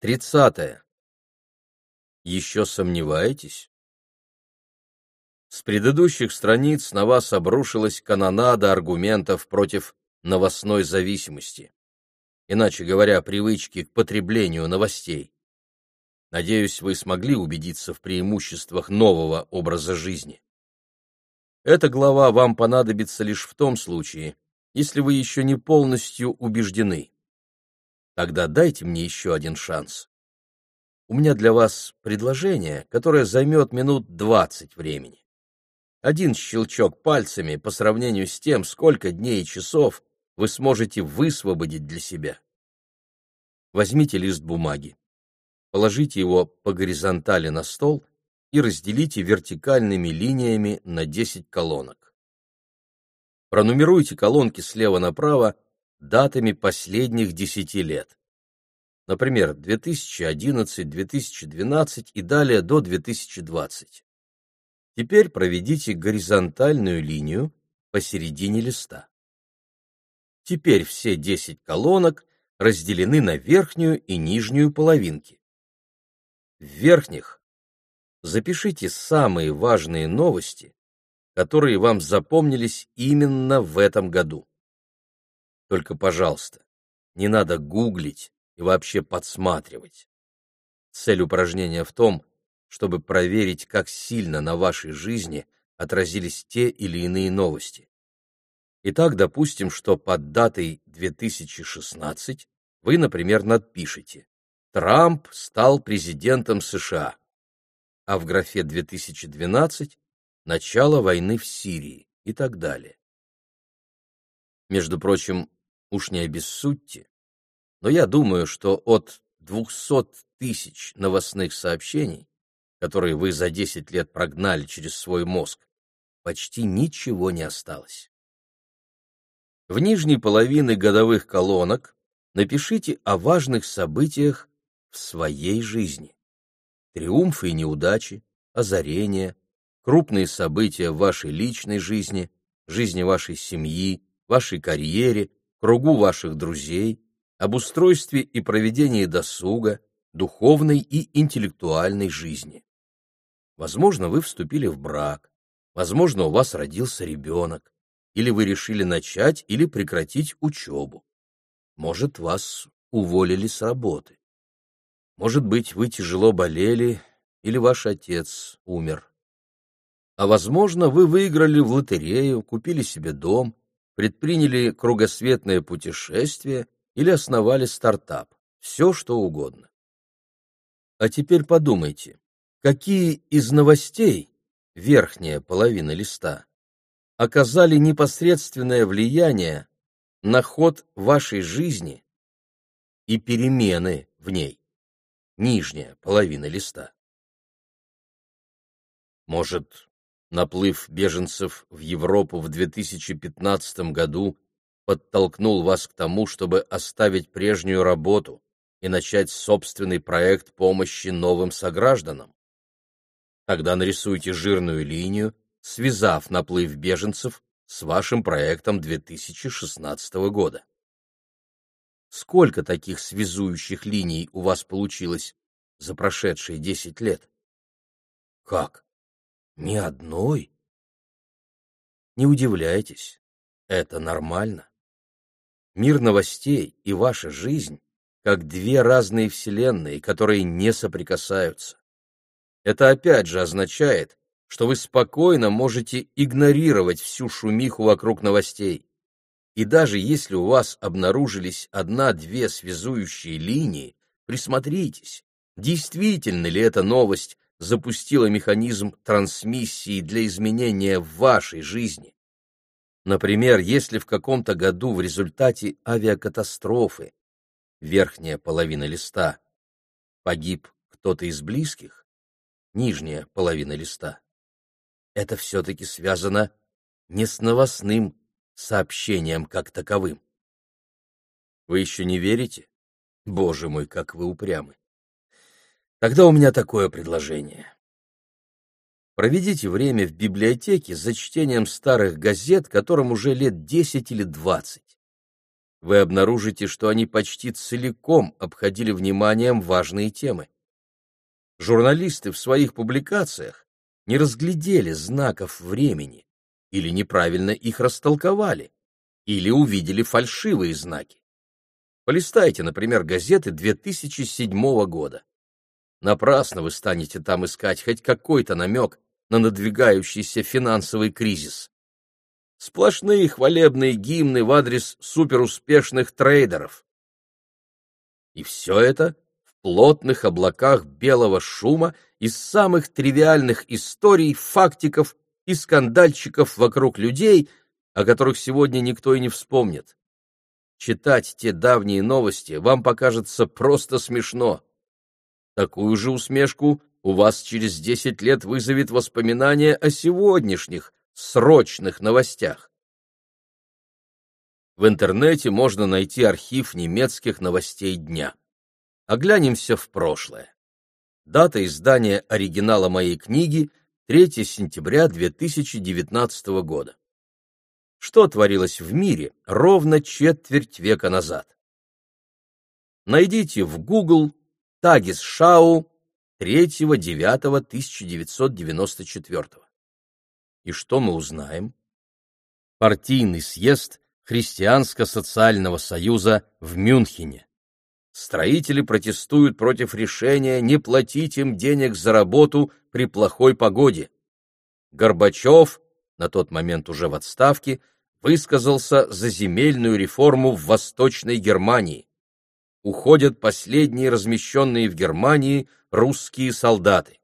Тридцатое. Еще сомневаетесь? С предыдущих страниц на вас обрушилась канонада аргументов против новостной зависимости. Иначе говоря, привычки к потреблению новостей. Надеюсь, вы смогли убедиться в преимуществах нового образа жизни. Эта глава вам понадобится лишь в том случае, если вы еще не полностью убеждены. Тогда дайте мне еще один шанс. У меня для вас предложение, которое займет минут двадцать времени. Один щелчок пальцами по сравнению с тем, сколько дней и часов вы сможете высвободить для себя. Возьмите лист бумаги, положите его по горизонтали на стол и разделите вертикальными линиями на 10 колонок. Пронумеруйте колонки слева направо датами последних 10 лет. Например, 2011, 2012 и далее до 2020. Теперь проведите горизонтальную линию посередине листа. Теперь все 10 колонок разделены на верхнюю и нижнюю половинки. В верхних запишите самые важные новости, которые вам запомнились именно в этом году. Только, пожалуйста, не надо гуглить и вообще подсматривать. Цель упражнения в том, чтобы проверить, как сильно на вашей жизни отразились те или иные новости. Итак, допустим, что под датой 2016 вы, например, надпишете «Трамп стал президентом США», а в графе 2012 «Начало войны в Сирии» и так далее. Между прочим, уж не обессудьте, но я думаю, что от 200 тысяч новостных сообщений, которые вы за 10 лет прогнали через свой мозг, почти ничего не осталось. В нижней половине годовых колонок напишите о важных событиях в своей жизни. Триумфы и неудачи, озарения, крупные события в вашей личной жизни, жизни вашей семьи, вашей карьере, кругу ваших друзей, об устройстве и проведении досуга, духовной и интеллектуальной жизни. Возможно, вы вступили в брак, возможно, у вас родился ребенок, или вы решили начать или прекратить учебу. Может, вас уволили с работы. Может быть, вы тяжело болели или ваш отец умер. А возможно, вы выиграли в лотерею, купили себе дом, предприняли кругосветное путешествие или основали стартап. Все, что угодно. А теперь подумайте, какие из новостей, верхняя половина листа, оказали непосредственное влияние на ход вашей жизни и перемены в ней. Нижняя половина листа. Может, наплыв беженцев в Европу в 2015 году подтолкнул вас к тому, чтобы оставить прежнюю работу и начать собственный проект помощи новым согражданам? Тогда нарисуйте жирную линию связав наплыв беженцев с вашим проектом 2016 года. Сколько таких связующих линий у вас получилось за прошедшие 10 лет? Как? Ни одной? Не удивляйтесь, это нормально. Мир новостей и ваша жизнь как две разные вселенные, которые не соприкасаются. Это опять же означает, что вы спокойно можете игнорировать всю шумиху вокруг новостей. И даже если у вас обнаружились одна-две связующие линии, присмотритесь, действительно ли эта новость запустила механизм трансмиссии для изменения в вашей жизни. Например, если в каком-то году в результате авиакатастрофы верхняя половина листа погиб кто-то из близких, нижняя половина листа это все-таки связано не с новостным сообщением как таковым. Вы еще не верите? Боже мой, как вы упрямы. Тогда у меня такое предложение. Проведите время в библиотеке за чтением старых газет, которым уже лет десять или двадцать. вы обнаружите, что они почти целиком обходили вниманием важные темы. Журналисты в своих публикациях не разглядели знаков времени или неправильно их растолковали, или увидели фальшивые знаки. Полистайте, например, газеты 2007 года. Напрасно вы станете там искать хоть какой-то намек на надвигающийся финансовый кризис. Сплошные хвалебные гимны в адрес суперуспешных трейдеров. И все это в плотных облаках белого шума из самых тривиальных историй, фактиков и скандальчиков вокруг людей, о которых сегодня никто и не вспомнит. Читать те давние новости вам покажется просто смешно. Такую же усмешку у вас через десять лет вызовет воспоминание о сегодняшних срочных новостях. В интернете можно найти архив немецких новостей дня. Оглянемся в прошлое. Дата издания оригинала моей книги 3 сентября 2019 года. Что творилось в мире ровно четверть века назад? Найдите в Google Тагис Шау 3-9-1994. И что мы узнаем? Партийный съезд Христианско-социального союза в Мюнхене. Строители протестуют против решения не платить им денег за работу при плохой погоде. Горбачев, на тот момент уже в отставке, высказался за земельную реформу в Восточной Германии уходят последние размещенные в Германии русские солдаты.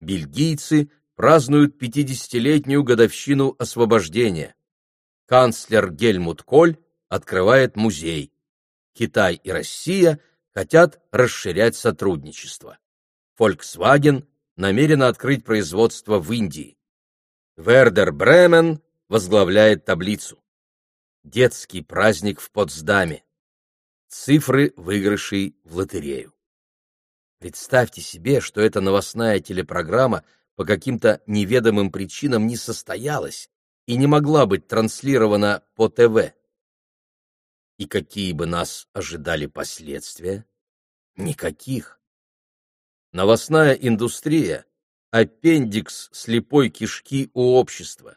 Бельгийцы празднуют 50-летнюю годовщину освобождения. Канцлер Гельмут Коль открывает музей. Китай и Россия хотят расширять сотрудничество. Volkswagen намерена открыть производство в Индии. Вердер Бремен возглавляет таблицу. Детский праздник в Потсдаме цифры выигрышей в лотерею. Представьте себе, что эта новостная телепрограмма по каким-то неведомым причинам не состоялась и не могла быть транслирована по ТВ. И какие бы нас ожидали последствия? Никаких. Новостная индустрия — аппендикс слепой кишки у общества.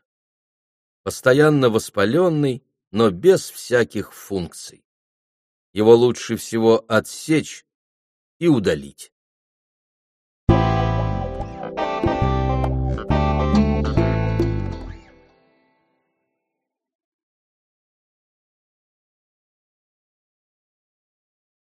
Постоянно воспаленный, но без всяких функций его лучше всего отсечь и удалить.